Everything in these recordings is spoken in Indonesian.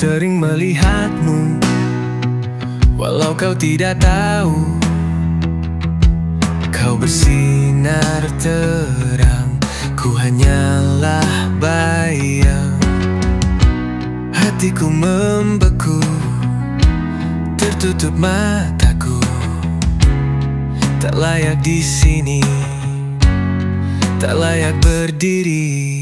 sering melihatmu. Walau kau tidak tahu Kau bersinar terang. Ku hanyalah bayang. Hatiku membeku Tertutup mataku. Tak layak di sini Tak layak berdiri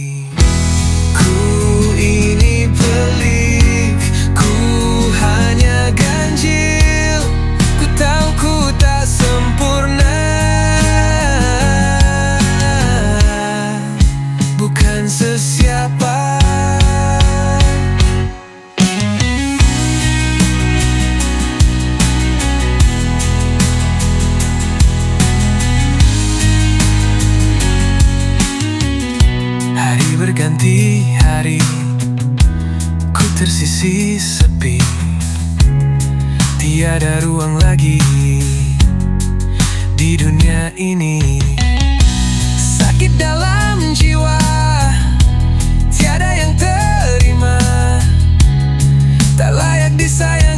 sesiapa Hari berganti hari Ku tersisi sepi. Tiada ruang lagi Di dunia ini layak disayangi Tak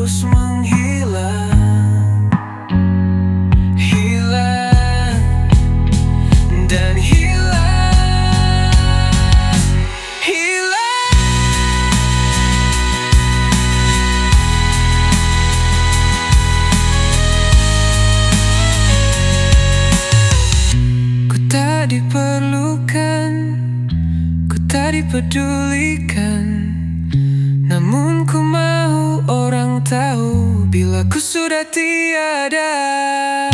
terus menghilang. Hilang. Dan hilang. Hilang. Ku tak diperlukan. Ku tak dipedulikan tahu Bila ku sudah tiada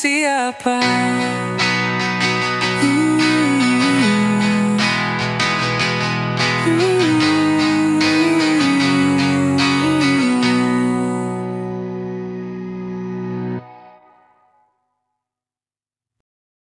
siapa